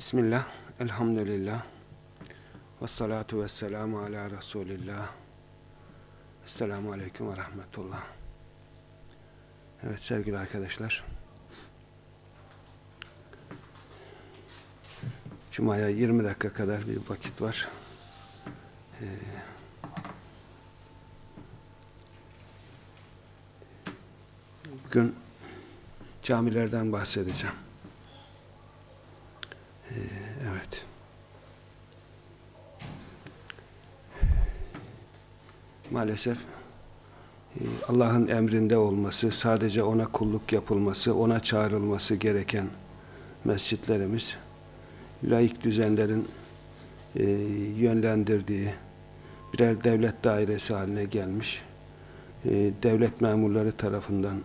Bismillah, elhamdülillah, ve salatu ve selamu ala Resulillah. Esselamu Aleyküm ve Rahmetullah. Evet sevgili arkadaşlar. Cuma'ya 20 dakika kadar bir vakit var. Ee, bugün camilerden bahsedeceğim. Ee, evet. Maalesef e, Allah'ın emrinde olması, sadece ona kulluk yapılması, ona çağrılması gereken mescitlerimiz, laik düzenlerin e, yönlendirdiği birer devlet dairesi haline gelmiş, e, devlet memurları tarafından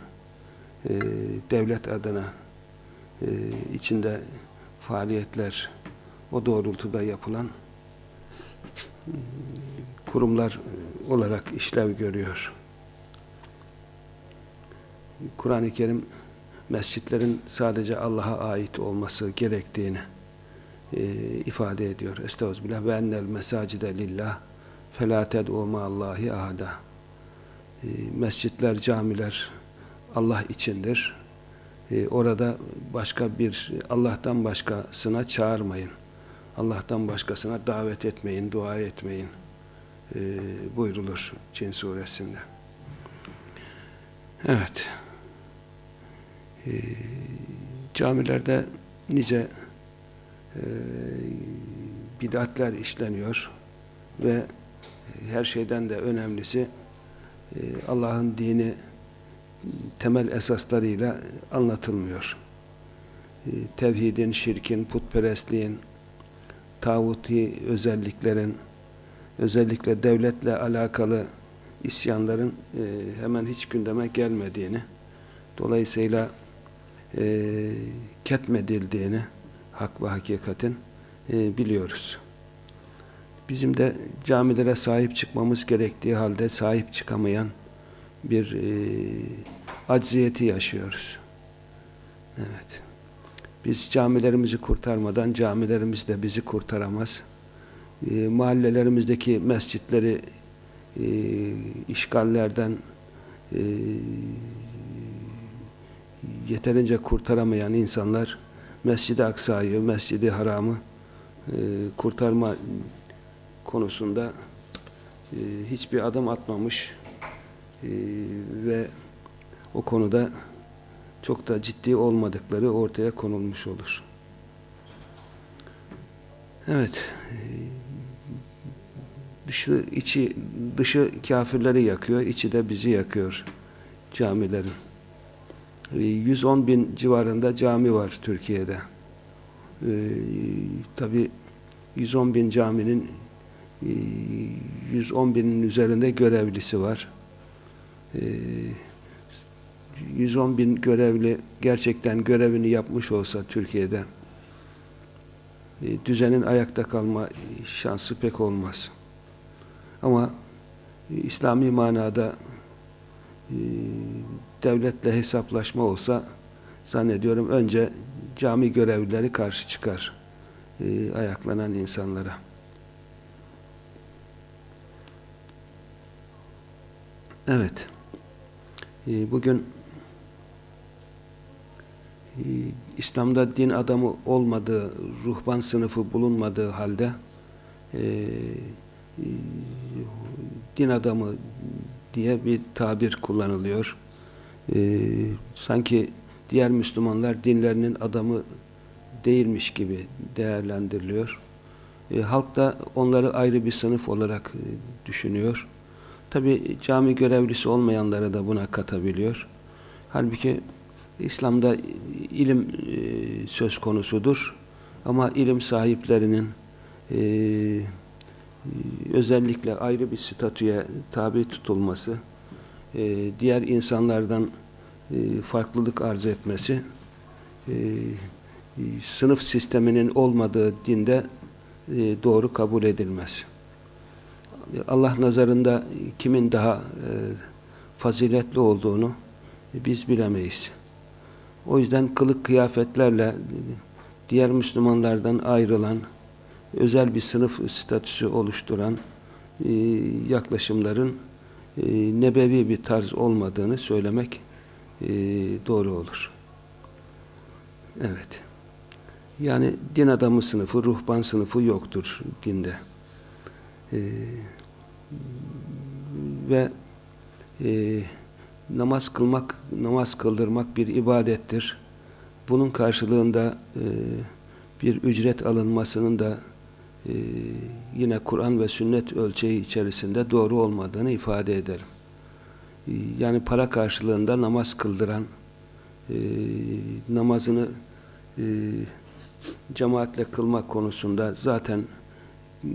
devlet adına içinde faaliyetler o doğrultuda yapılan kurumlar olarak işlev görüyor. Kur'an-ı Kerim mescitlerin sadece Allah'a ait olması gerektiğini e, ifade ediyor. Estağfirullah ve ennel mesacide lillah felâ ted'û ma'allâhi ahada. E, mescitler, camiler Allah içindir. E, orada başka bir Allah'tan başkasına çağırmayın. Allah'tan başkasına davet etmeyin, dua etmeyin e, buyrulur Cin suresinde. Evet. E, camilerde nice e, bidatler işleniyor ve her şeyden de önemlisi Allah'ın dini temel esaslarıyla anlatılmıyor. E, tevhidin, şirkin, putperestliğin, tağuti özelliklerin, özellikle devletle alakalı isyanların e, hemen hiç gündeme gelmediğini, dolayısıyla e, ketmedildiğini, hak ve hakikatin e, biliyoruz. Bizim de camilere sahip çıkmamız gerektiği halde sahip çıkamayan bir e, acziyeti yaşıyoruz. Evet. Biz camilerimizi kurtarmadan camilerimiz de bizi kurtaramaz. E, mahallelerimizdeki mescitleri e, işgallerden e, yeterince kurtaramayan insanlar Mescid-i Aksa'yı, Mescid-i Haram'ı e, kurtarma konusunda e, hiçbir adım atmamış ve o konuda çok da ciddi olmadıkları ortaya konulmuş olur. Evet. Dışı, içi, dışı kafirleri yakıyor, içi de bizi yakıyor camilerin. 110 bin civarında cami var Türkiye'de. Ee, Tabi 110 bin caminin 110 binin üzerinde görevlisi var. Ee, 110 bin görevli gerçekten görevini yapmış olsa Türkiye'de e, düzenin ayakta kalma şansı pek olmaz. Ama e, İslami manada e, devletle hesaplaşma olsa zannediyorum önce cami görevlileri karşı çıkar ayaklanan insanlara. Evet. Bugün ee, İslam'da din adamı olmadığı, ruhban sınıfı bulunmadığı halde e, e, din adamı diye bir tabir kullanılıyor. Sanki diğer Müslümanlar dinlerinin adamı değilmiş gibi değerlendiriliyor. Halk da onları ayrı bir sınıf olarak düşünüyor. Tabi cami görevlisi olmayanları da buna katabiliyor. Halbuki İslam'da ilim e, söz konusudur. Ama ilim sahiplerinin e, özellikle ayrı bir statüye tabi tutulması, e, diğer insanlardan farklılık arz etmesi, sınıf sisteminin olmadığı dinde doğru kabul edilmez. Allah nazarında kimin daha e, faziletli olduğunu biz bilemeyiz. O yüzden kılık kıyafetlerle diğer Müslümanlardan ayrılan, özel bir sınıf statüsü oluşturan e, yaklaşımların e, nebevi bir tarz olmadığını söylemek doğru olur. Evet. Yani din adamı sınıfı, ruhban sınıfı yoktur dinde. E, ve e, namaz kılmak, namaz kıldırmak bir ibadettir. Bunun karşılığında e, bir ücret alınmasının da e, yine Kur'an ve sünnet ölçeği içerisinde doğru olmadığını ifade ederim. E, yani para karşılığında namaz kıldıran, e, namazını e, cemaatle kılmak konusunda zaten e,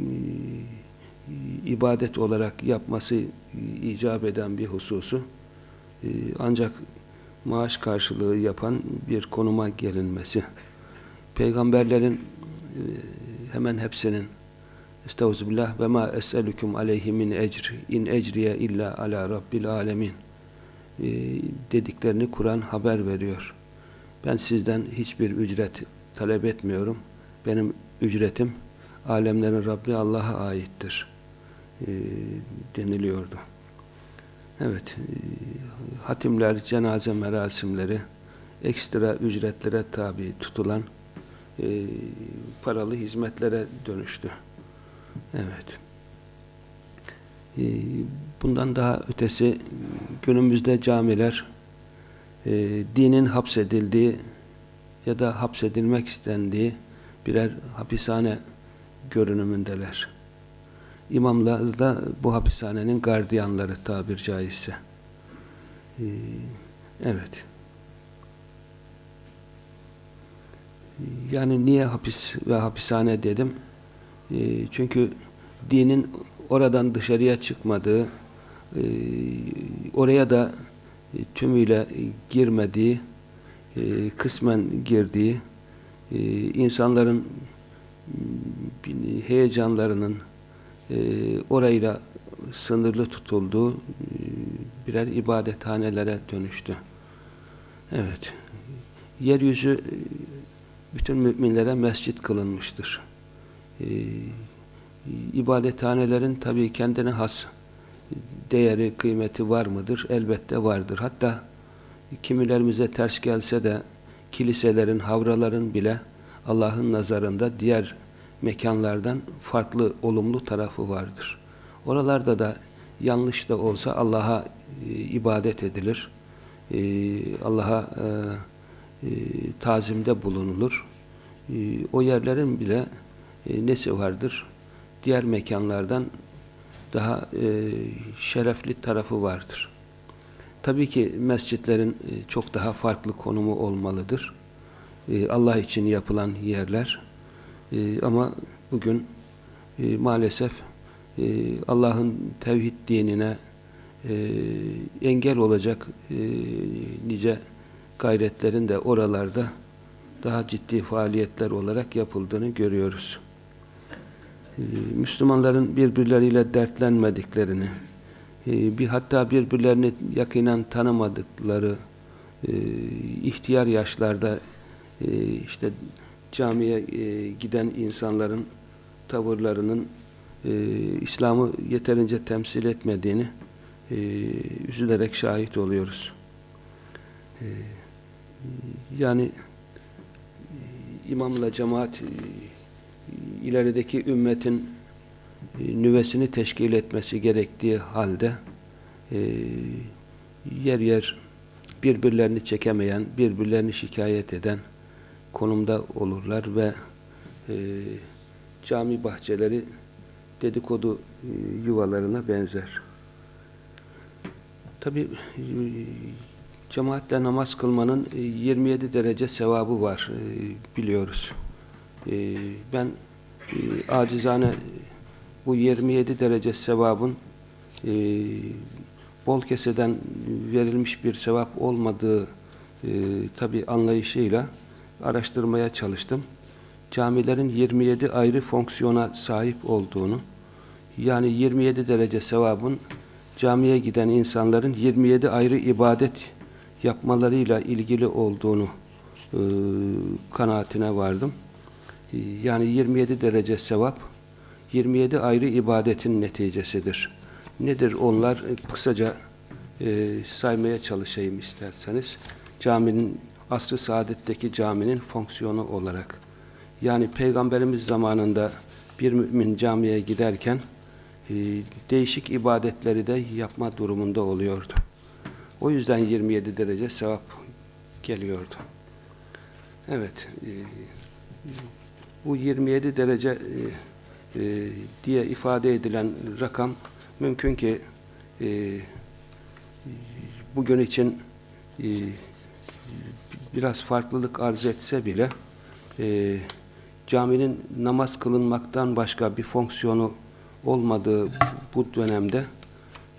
ibadet olarak yapması icap eden bir hususu e, ancak maaş karşılığı yapan bir konuma gelinmesi. Peygamberlerin e, hemen hepsinin Estağfirullah ve ma es'elukum aleyhi min ecr in ecriye illa ala rabbil alemin e, dediklerini Kur'an haber veriyor. Ben sizden hiçbir ücret talep etmiyorum. Benim ücretim alemlerin Rabbi Allah'a aittir e, deniliyordu. Evet, e, hatimler, cenaze merasimleri ekstra ücretlere tabi tutulan e, paralı hizmetlere dönüştü. Evet. Bundan daha ötesi günümüzde camiler e, dinin hapsedildiği ya da hapsedilmek istendiği birer hapishane görünümündeler. İmamlar da bu hapishanenin gardiyanları tabir caizse. Ee, evet. Yani niye hapis ve hapishane dedim? Ee, çünkü dinin oradan dışarıya çıkmadığı, e, oraya da tümüyle girmediği, e, kısmen girdiği, e, insanların heyecanlarının e, orayla sınırlı tutulduğu e, birer ibadethanelere dönüştü. Evet. Yeryüzü e, bütün müminlere mescit kılınmıştır. E, ibadethanelerin tabii kendine has değeri, kıymeti var mıdır? Elbette vardır. Hatta kimilerimize ters gelse de kiliselerin, havraların bile Allah'ın nazarında diğer mekanlardan farklı olumlu tarafı vardır. Oralarda da yanlış da olsa Allah'a e, ibadet edilir. E, Allah'a e, e, tazimde bulunulur. E, o yerlerin bile e, nesi vardır? Diğer mekanlardan daha e, şerefli tarafı vardır. Tabii ki mescitlerin e, çok daha farklı konumu olmalıdır. E, Allah için yapılan yerler e, ama bugün e, maalesef e, Allah'ın tevhid dinine e, engel olacak e, nice gayretlerin de oralarda daha ciddi faaliyetler olarak yapıldığını görüyoruz. E, Müslümanların birbirleriyle dertlenmediklerini, e, bir hatta birbirlerini yakinen tanımadıkları e, ihtiyar yaşlarda e, işte camiye e, giden insanların tavırlarının e, İslam'ı yeterince temsil etmediğini e, üzülerek şahit oluyoruz. E, yani e, imamla cemaat e, ilerideki ümmetin e, nüvesini teşkil etmesi gerektiği halde e, yer yer birbirlerini çekemeyen, birbirlerini şikayet eden konumda olurlar ve e, cami bahçeleri dedikodu e, yuvalarına benzer. Tabi e, cemaatle namaz kılmanın e, 27 derece sevabı var e, biliyoruz. E, ben e, acizane bu 27 derece sevabın e, bol keseden verilmiş bir sevap olmadığı e, tabi anlayışıyla araştırmaya çalıştım. Camilerin 27 ayrı fonksiyona sahip olduğunu, yani 27 derece sevabın camiye giden insanların 27 ayrı ibadet yapmalarıyla ilgili olduğunu e, kanaatine vardım. E, yani 27 derece sevap 27 ayrı ibadetin neticesidir. Nedir onlar? E, kısaca e, saymaya çalışayım isterseniz. Caminin, asr-ı saadetteki caminin fonksiyonu olarak. Yani Peygamberimiz zamanında bir mümin camiye giderken e, değişik ibadetleri de yapma durumunda oluyordu. O yüzden 27 derece sevap geliyordu. Evet, e, bu 27 derece e, e, diye ifade edilen rakam mümkün ki e, bugün için e, biraz farklılık arz etse bile e, caminin namaz kılınmaktan başka bir fonksiyonu olmadığı bu dönemde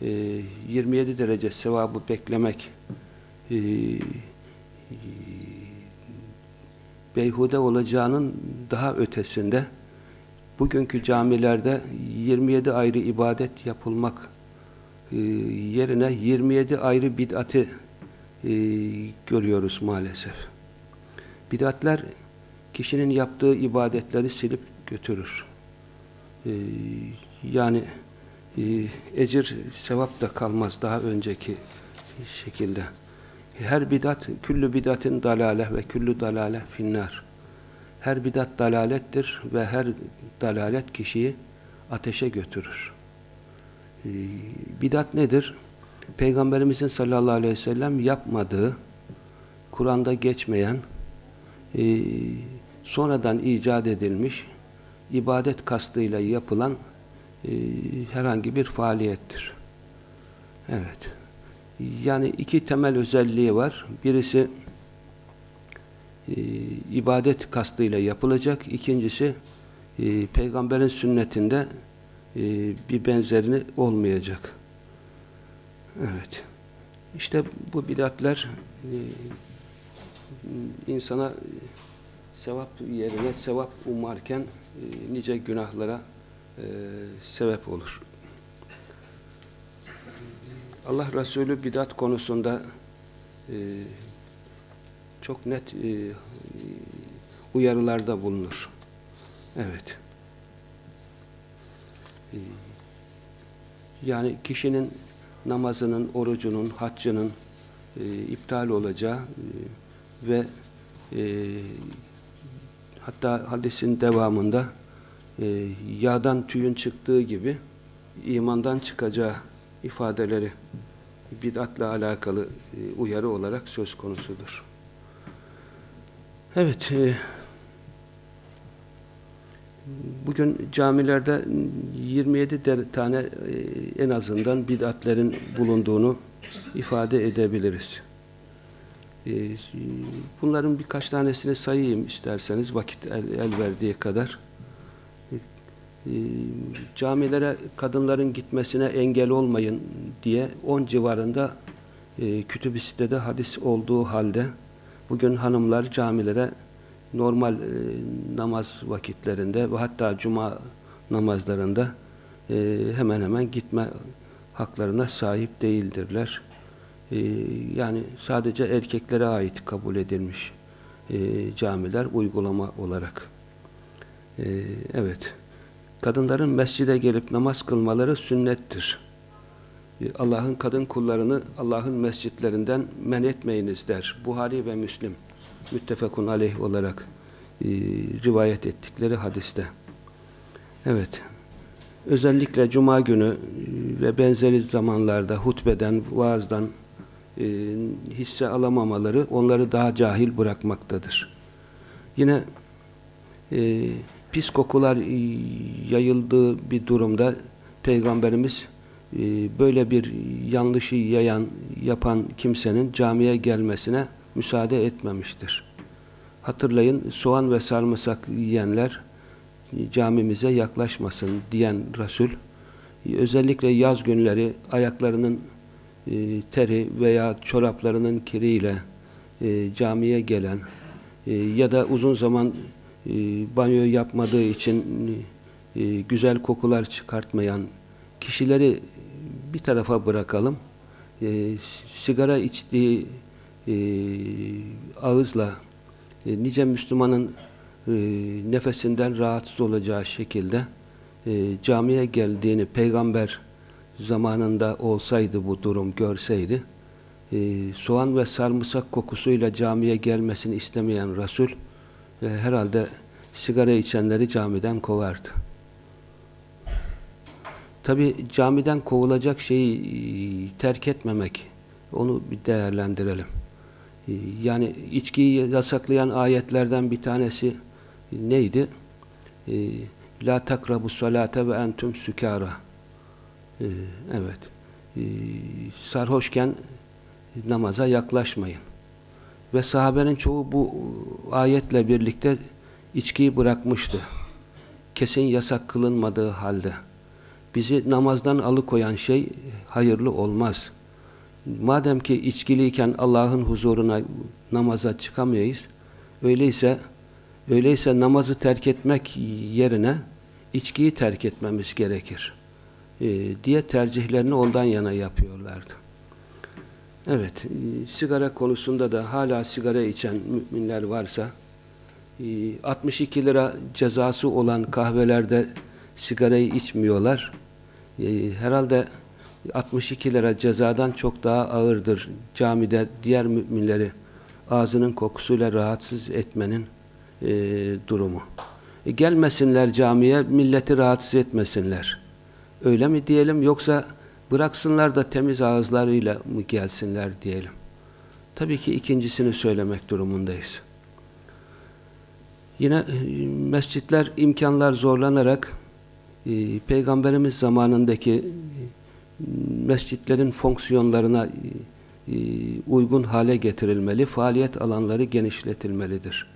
e, 27 derece sevabı beklemek e, beyhude olacağının daha ötesinde bugünkü camilerde 27 ayrı ibadet yapılmak e, yerine 27 ayrı bid'ati e, görüyoruz maalesef. Bid'atler kişinin yaptığı ibadetleri silip götürür. E, yani e, ecir, sevap da kalmaz daha önceki şekilde. Her bidat, küllü bidatin dalale ve küllü dalale finnar. Her bidat dalalettir ve her dalalet kişiyi ateşe götürür. Ee, bidat nedir? Peygamberimizin sallallahu aleyhi ve sellem yapmadığı, Kur'an'da geçmeyen, e, sonradan icat edilmiş, ibadet kastıyla yapılan e, herhangi bir faaliyettir. Evet. Yani iki temel özelliği var. Birisi e, ibadet kastıyla yapılacak. İkincisi e, peygamberin sünnetinde e, bir benzerini olmayacak. Evet. İşte bu bidatler e, insana sevap yerine sevap umarken e, nice günahlara e, sebep olur. Allah Resulü bidat konusunda e, çok net e, uyarılarda bulunur. Evet. E, yani kişinin namazının, orucunun, haccının e, iptal olacağı e, ve e, hatta hadisin devamında e, yağdan tüyün çıktığı gibi imandan çıkacağı ifadeleri bid'atla alakalı e, uyarı olarak söz konusudur. Evet, e, bugün camilerde 27 tane e, en azından bid'atlerin bulunduğunu ifade edebiliriz. Bunların birkaç tanesini sayayım isterseniz vakit el, verdiği kadar. Ee, camilere kadınların gitmesine engel olmayın diye 10 civarında e, kütüb sitede hadis olduğu halde bugün hanımlar camilere normal e, namaz vakitlerinde ve hatta cuma namazlarında e, hemen hemen gitme haklarına sahip değildirler. E, yani sadece erkeklere ait kabul edilmiş e, camiler uygulama olarak. E, evet kadınların mescide gelip namaz kılmaları sünnettir. E, Allah'ın kadın kullarını Allah'ın mescitlerinden men etmeyiniz der. Buhari ve Müslim müttefekun aleyh olarak e, rivayet ettikleri hadiste. Evet. Özellikle cuma günü e, ve benzeri zamanlarda hutbeden, vaazdan e, hisse alamamaları onları daha cahil bırakmaktadır. Yine e, pis kokular e, yayıldığı bir durumda Peygamberimiz e, böyle bir yanlışı yayan, yapan kimsenin camiye gelmesine müsaade etmemiştir. Hatırlayın soğan ve sarımsak yiyenler e, camimize yaklaşmasın diyen Resul özellikle yaz günleri ayaklarının teri veya çoraplarının kiriyle camiye gelen ya da uzun zaman e, banyo yapmadığı için e, güzel kokular çıkartmayan kişileri bir tarafa bırakalım. E, sigara içtiği e, ağızla e, nice Müslümanın e, nefesinden rahatsız olacağı şekilde e, camiye geldiğini peygamber zamanında olsaydı bu durum görseydi e, soğan ve sarımsak kokusuyla camiye gelmesini istemeyen Resul e, herhalde sigara içenleri camiden kovardı. Tabi camiden kovulacak şeyi e, terk etmemek onu bir değerlendirelim. E, yani içkiyi yasaklayan ayetlerden bir tanesi neydi? E, La takrabu salate ve entum sükara. Evet. Sarhoşken namaza yaklaşmayın. Ve sahabenin çoğu bu ayetle birlikte içkiyi bırakmıştı. Kesin yasak kılınmadığı halde. Bizi namazdan alıkoyan şey hayırlı olmaz. Madem ki içkiliyken Allah'ın huzuruna namaza çıkamayız, öyleyse öyleyse namazı terk etmek yerine içkiyi terk etmemiz gerekir. E, diye tercihlerini ondan yana yapıyorlardı. Evet, e, sigara konusunda da hala sigara içen müminler varsa 62 e, lira cezası olan kahvelerde sigarayı içmiyorlar. E, herhalde 62 lira cezadan çok daha ağırdır camide diğer müminleri ağzının kokusuyla rahatsız etmenin e, durumu. E, gelmesinler camiye, milleti rahatsız etmesinler. Öyle mi diyelim yoksa bıraksınlar da temiz ağızlarıyla mı gelsinler diyelim. Tabii ki ikincisini söylemek durumundayız. Yine e, mescitler imkanlar zorlanarak e, Peygamberimiz zamanındaki mescitlerin fonksiyonlarına e, uygun hale getirilmeli, faaliyet alanları genişletilmelidir.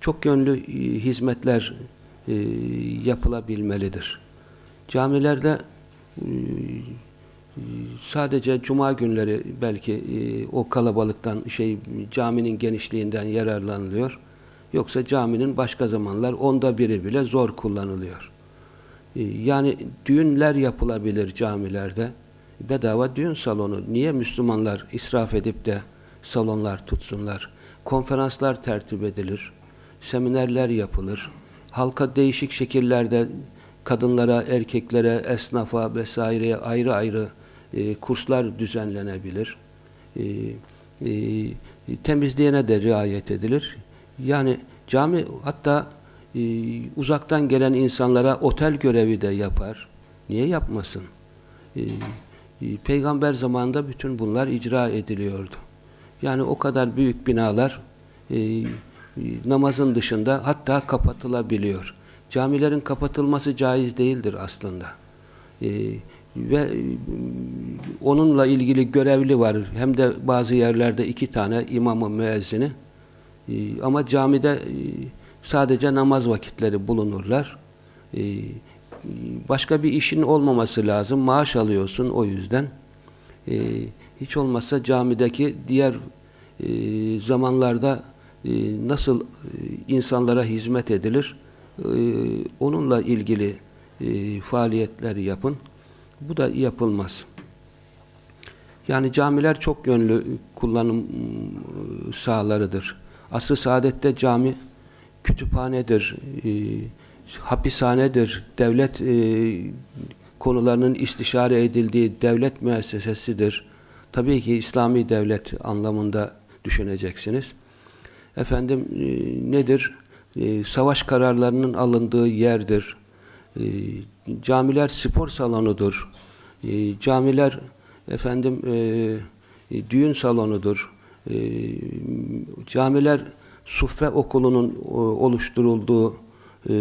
Çok yönlü e, hizmetler e, yapılabilmelidir. Camilerde e, sadece cuma günleri belki e, o kalabalıktan şey caminin genişliğinden yararlanılıyor. Yoksa caminin başka zamanlar onda biri bile zor kullanılıyor. E, yani düğünler yapılabilir camilerde. Bedava düğün salonu. Niye Müslümanlar israf edip de salonlar tutsunlar? Konferanslar tertip edilir. Seminerler yapılır. Halka değişik şekillerde kadınlara, erkeklere, esnafa vesaireye ayrı ayrı e, kurslar düzenlenebilir. E, e, temizliğine de riayet edilir. Yani cami hatta e, uzaktan gelen insanlara otel görevi de yapar. Niye yapmasın? E, e, peygamber zamanında bütün bunlar icra ediliyordu. Yani o kadar büyük binalar e, namazın dışında hatta kapatılabiliyor. Camilerin kapatılması caiz değildir aslında. E, ve e, onunla ilgili görevli var. Hem de bazı yerlerde iki tane imamı müezzini. E, ama camide e, sadece namaz vakitleri bulunurlar. E, başka bir işin olmaması lazım. Maaş alıyorsun o yüzden. E, hiç olmazsa camideki diğer e, zamanlarda e, nasıl e, insanlara hizmet edilir e, onunla ilgili e, faaliyetler yapın. Bu da yapılmaz. Yani camiler çok yönlü kullanım ıı, sahalarıdır. Asr-ı saadette cami kütüphanedir, e, hapishanedir, devlet e, konularının istişare edildiği devlet müessesesidir. Tabii ki İslami devlet anlamında düşüneceksiniz. Efendim e, nedir? E, savaş kararlarının alındığı yerdir. E, camiler spor salonudur. E, camiler efendim e, e, düğün salonudur. E, camiler suffe okulunun e, oluşturulduğu e,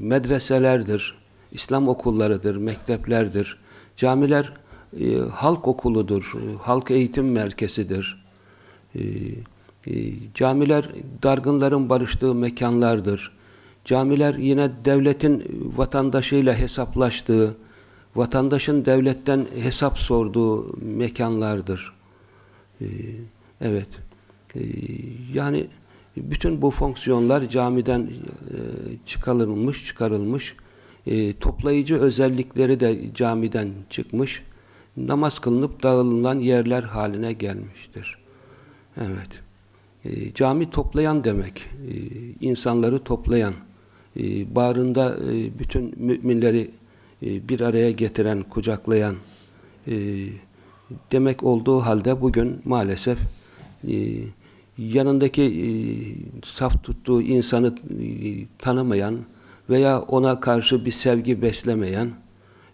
medreselerdir. İslam okullarıdır, mekteplerdir. Camiler e, halk okuludur, halk eğitim merkezidir. Camiler dargınların barıştığı mekanlardır. Camiler yine devletin vatandaşıyla hesaplaştığı, vatandaşın devletten hesap sorduğu mekanlardır. Evet. Yani bütün bu fonksiyonlar camiden e, çıkarılmış, çıkarılmış. E, toplayıcı özellikleri de camiden çıkmış. Namaz kılınıp dağılınan yerler haline gelmiştir. Evet. E, cami toplayan demek. İnsanları toplayan. E, bağrında bütün müminleri bir araya getiren, kucaklayan demek olduğu halde bugün maalesef e, yanındaki e, saf tuttuğu insanı e, tanımayan veya ona karşı bir sevgi beslemeyen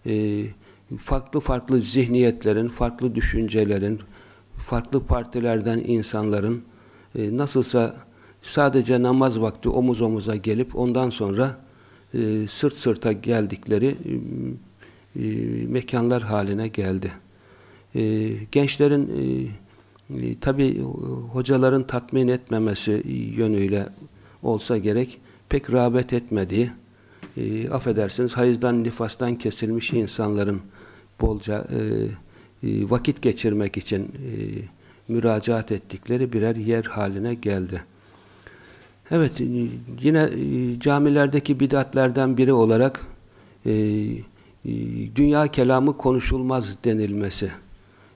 e, farklı farklı zihniyetlerin, farklı düşüncelerin, farklı partilerden insanların e, nasılsa sadece namaz vakti omuz omuza gelip ondan sonra e, sırt sırta geldikleri e, mekanlar haline geldi. E, gençlerin e, e, tabi hocaların tatmin etmemesi yönüyle olsa gerek pek rağbet etmediği e, affedersiniz hayızdan nifastan kesilmiş insanların bolca e, e, vakit geçirmek için e, müracaat ettikleri birer yer haline geldi. Evet, e, yine e, camilerdeki bidatlerden biri olarak e, dünya kelamı konuşulmaz denilmesi.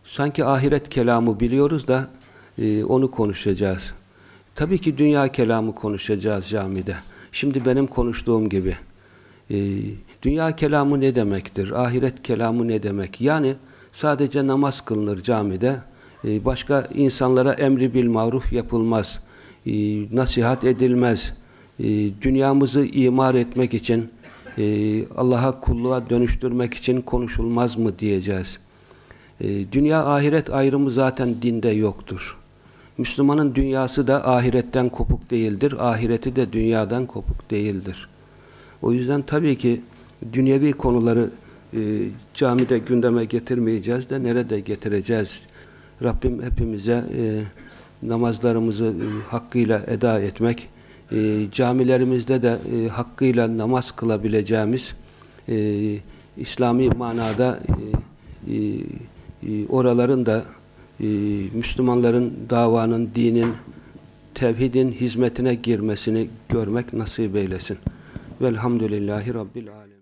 Sanki ahiret kelamı biliyoruz da onu konuşacağız. Tabii ki dünya kelamı konuşacağız camide. Şimdi benim konuştuğum gibi. Dünya kelamı ne demektir? Ahiret kelamı ne demek? Yani sadece namaz kılınır camide. Başka insanlara emri bil maruf yapılmaz e, nasihat edilmez. E, dünyamızı imar etmek için, e, Allah'a kulluğa dönüştürmek için konuşulmaz mı diyeceğiz. E, dünya ahiret ayrımı zaten dinde yoktur. Müslümanın dünyası da ahiretten kopuk değildir. Ahireti de dünyadan kopuk değildir. O yüzden tabii ki dünyevi konuları e, camide gündeme getirmeyeceğiz de nerede getireceğiz? Rabbim hepimize e, namazlarımızı e, hakkıyla eda etmek, e, camilerimizde de e, hakkıyla namaz kılabileceğimiz e, İslami manada e, e, oraların da e, Müslümanların davanın, dinin, tevhidin hizmetine girmesini görmek nasip eylesin. Velhamdülillahi Rabbil Alem.